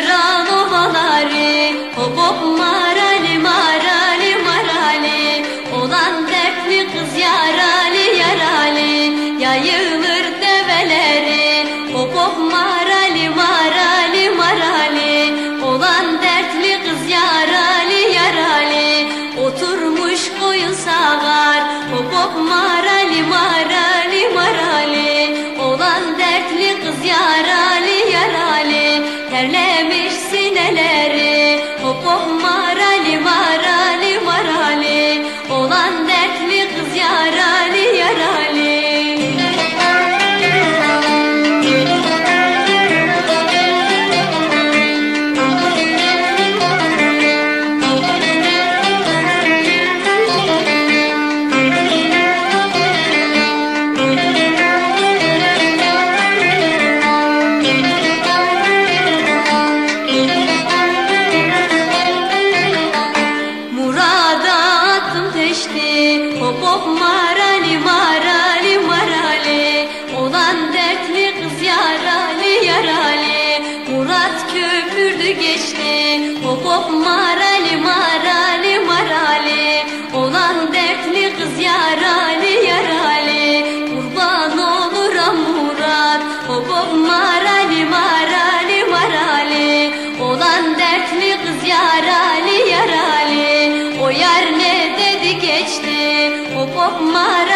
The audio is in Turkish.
kıran ovaları Hop hop marali marali marali. Olan dertli kız yarali yarali. Yayılır develeri Hop hop marali marali marali. Olan dertli kız yarali yarali. Oturmuş koyun sağar Hop hop marali marali. kız yara geçti. Hop hop marali marali marali. Olan dertli kız yarali yarali? Murat köpürdü geçti. Hop hop marali marali marali. Olan dertli kız yarali yarali? Kurban olur Murat. Hop hop marali marali marali. Olan dertli kız yarali yarali? O yer ne ಒಪ್ಮಾರ